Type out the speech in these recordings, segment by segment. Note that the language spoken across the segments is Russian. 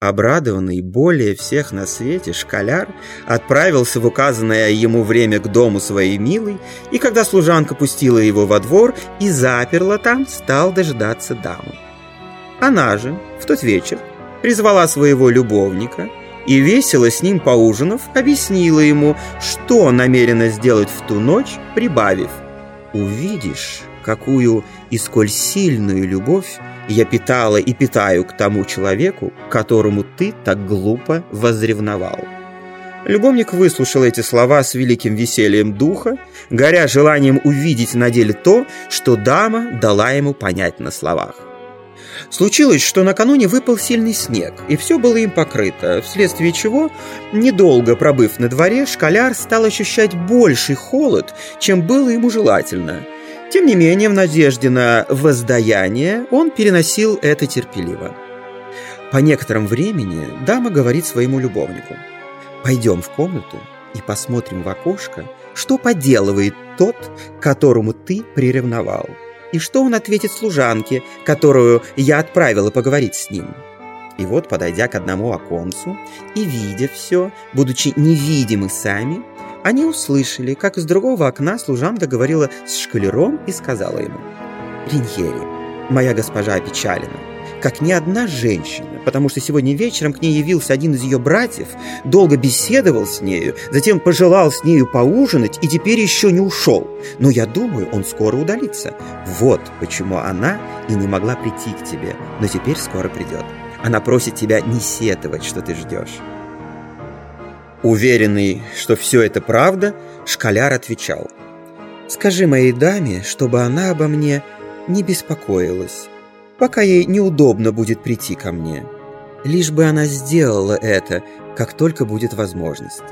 Обрадованный более всех на свете, школяр отправился в указанное ему время к дому своей милой, и когда служанка пустила его во двор и заперла там, стал дожидаться дамы. Она же в тот вечер призвала своего любовника и, весело с ним поужинав, объяснила ему, что намерена сделать в ту ночь, прибавив «Увидишь, какую и сколь сильную любовь я питала и питаю к тому человеку, которому ты так глупо возревновал». Любовник выслушал эти слова с великим весельем духа, горя желанием увидеть на деле то, что дама дала ему понять на словах. Случилось, что накануне выпал сильный снег, и все было им покрыто, вследствие чего, недолго пробыв на дворе, школяр стал ощущать больший холод, чем было ему желательно. Тем не менее, в надежде на воздаяние он переносил это терпеливо. По некотором времени дама говорит своему любовнику «Пойдем в комнату и посмотрим в окошко, что поделывает тот, которому ты приревновал» и что он ответит служанке, которую я отправила поговорить с ним. И вот, подойдя к одному оконцу и видя все, будучи невидимы сами, они услышали, как из другого окна служанка говорила с шкалером и сказала ему, «Риньери, моя госпожа опечалена, как ни одна женщина, потому что сегодня вечером к ней явился один из ее братьев, долго беседовал с нею, затем пожелал с нею поужинать и теперь еще не ушел. Но я думаю, он скоро удалится. Вот почему она и не могла прийти к тебе, но теперь скоро придет. Она просит тебя не сетовать, что ты ждешь. Уверенный, что все это правда, школяр отвечал. «Скажи моей даме, чтобы она обо мне не беспокоилась, пока ей неудобно будет прийти ко мне» лишь бы она сделала это, как только будет возможность.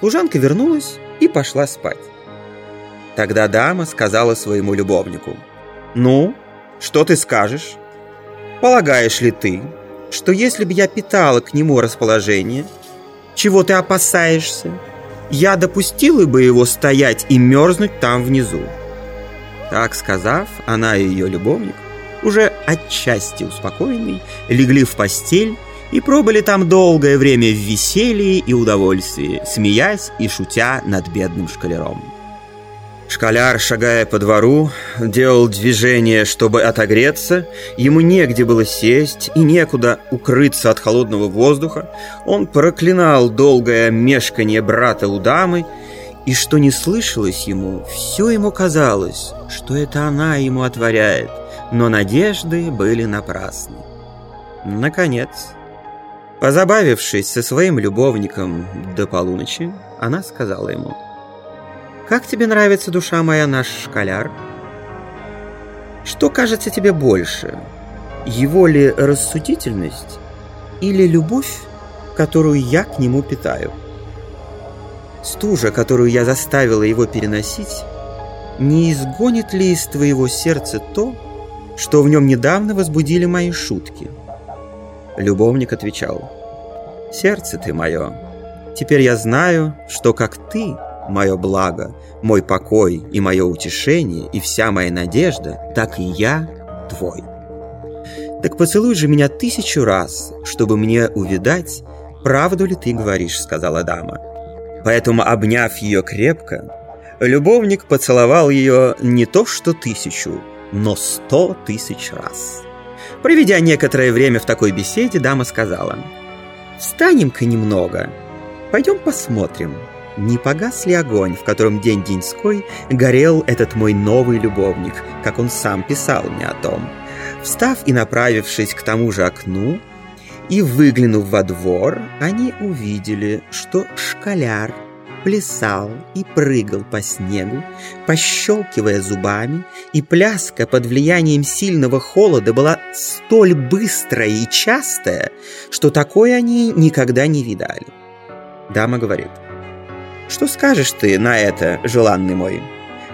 Служанка вернулась и пошла спать. Тогда дама сказала своему любовнику, «Ну, что ты скажешь? Полагаешь ли ты, что если бы я питала к нему расположение, чего ты опасаешься, я допустила бы его стоять и мерзнуть там внизу?» Так сказав, она и ее любовник уже отчасти успокоенный, легли в постель и пробыли там долгое время в веселье и удовольствии, смеясь и шутя над бедным шкалером. Шкаляр, шагая по двору, делал движение, чтобы отогреться. Ему негде было сесть и некуда укрыться от холодного воздуха. Он проклинал долгое мешканье брата у дамы, и что не слышалось ему, все ему казалось, что это она ему отворяет – но надежды были напрасны. Наконец, позабавившись со своим любовником до полуночи, она сказала ему, «Как тебе нравится, душа моя, наш школяр? Что кажется тебе больше, его ли рассудительность или любовь, которую я к нему питаю?» Стужа, которую я заставила его переносить, не изгонит ли из твоего сердца то, что в нем недавно возбудили мои шутки. Любовник отвечал, «Сердце ты мое, теперь я знаю, что как ты, мое благо, мой покой и мое утешение, и вся моя надежда, так и я твой. Так поцелуй же меня тысячу раз, чтобы мне увидать, правду ли ты говоришь, сказала дама. Поэтому, обняв ее крепко, любовник поцеловал ее не то что тысячу, но сто тысяч раз. Проведя некоторое время в такой беседе, дама сказала, «Встанем-ка немного, пойдем посмотрим, не погас ли огонь, в котором день-деньской горел этот мой новый любовник, как он сам писал мне о том». Встав и направившись к тому же окну, и выглянув во двор, они увидели, что школяр – плясал и прыгал по снегу, пощелкивая зубами, и пляска под влиянием сильного холода была столь быстрая и частая, что такое они никогда не видали. Дама говорит, «Что скажешь ты на это, желанный мой?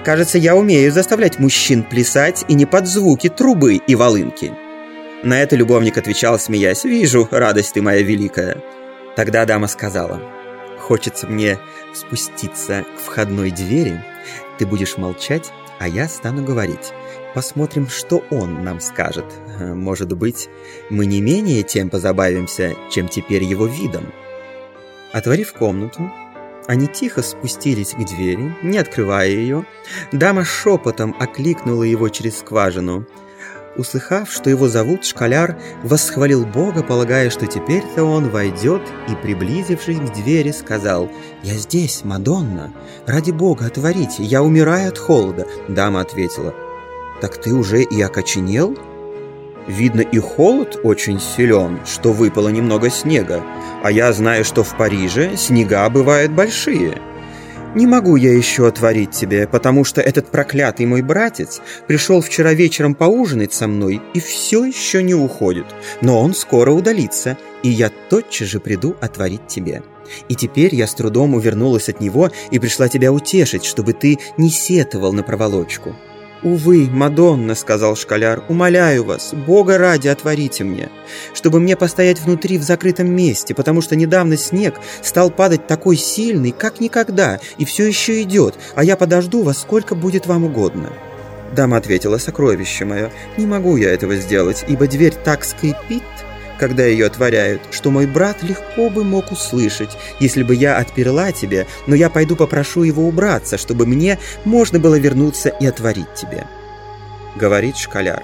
Кажется, я умею заставлять мужчин плясать и не под звуки трубы и волынки». На это любовник отвечал, смеясь, «Вижу, радость ты моя великая». Тогда дама сказала, Хочется мне спуститься к входной двери. Ты будешь молчать, а я стану говорить. посмотрим, что он нам скажет. Может быть, мы не менее тем позабавимся, чем теперь его видом. Отворив комнату, они тихо спустились к двери, не открывая ее. Дама шепотом окликнула его через скважину. Услыхав, что его зовут, школяр восхвалил Бога, полагая, что теперь-то он войдет, и, приблизившись к двери, сказал «Я здесь, Мадонна! Ради Бога, отворите! Я умираю от холода!» Дама ответила «Так ты уже и окоченел?» Видно, и холод очень силен, что выпало немного снега, а я знаю, что в Париже снега бывают большие. Не могу я еще отворить тебе, потому что этот проклятый мой братец пришел вчера вечером поужинать со мной и все еще не уходит, но он скоро удалится, и я тотчас же приду отворить тебе. И теперь я с трудом увернулась от него и пришла тебя утешить, чтобы ты не сетовал на проволочку». «Увы, Мадонна», — сказал школяр, — «умоляю вас, Бога ради отворите мне, чтобы мне постоять внутри в закрытом месте, потому что недавно снег стал падать такой сильный, как никогда, и все еще идет, а я подожду вас, сколько будет вам угодно». Дама ответила, «Сокровище мое, не могу я этого сделать, ибо дверь так скрипит, когда ее отворяют, что мой брат легко бы мог услышать, если бы я отперла тебе, но я пойду попрошу его убраться, чтобы мне можно было вернуться и отворить тебе». Говорит школяр.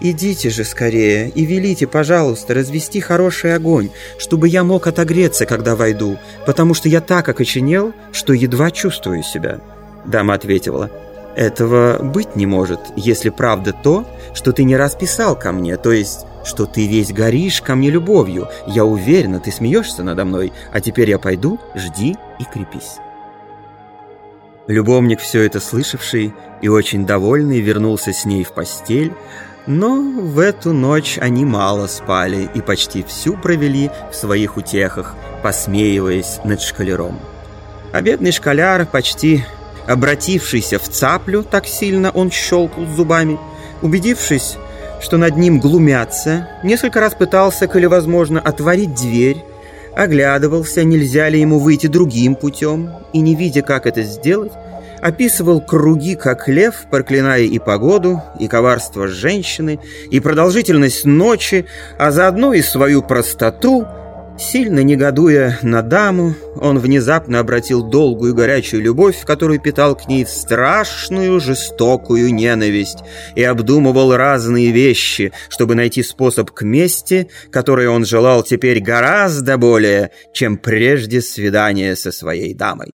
«Идите же скорее и велите, пожалуйста, развести хороший огонь, чтобы я мог отогреться, когда войду, потому что я так окоченел, что едва чувствую себя». Дама ответила. «Этого быть не может, если правда то, что ты не раз писал ко мне, то есть что ты весь горишь ко мне любовью. Я уверена, ты смеешься надо мной, а теперь я пойду, жди и крепись». Любовник, все это слышавший и очень довольный, вернулся с ней в постель, но в эту ночь они мало спали и почти всю провели в своих утехах, посмеиваясь над шкалером. А бедный шкаляр, почти обратившийся в цаплю, так сильно он щелкал зубами, убедившись, что над ним глумятся, несколько раз пытался, коли возможно, отворить дверь, оглядывался, нельзя ли ему выйти другим путем, и, не видя, как это сделать, описывал круги, как лев, проклиная и погоду, и коварство женщины, и продолжительность ночи, а заодно и свою простоту – Сильно негодуя на даму, он внезапно обратил долгую горячую любовь, которую питал к ней, в страшную жестокую ненависть и обдумывал разные вещи, чтобы найти способ к мести, который он желал теперь гораздо более, чем прежде свидания со своей дамой.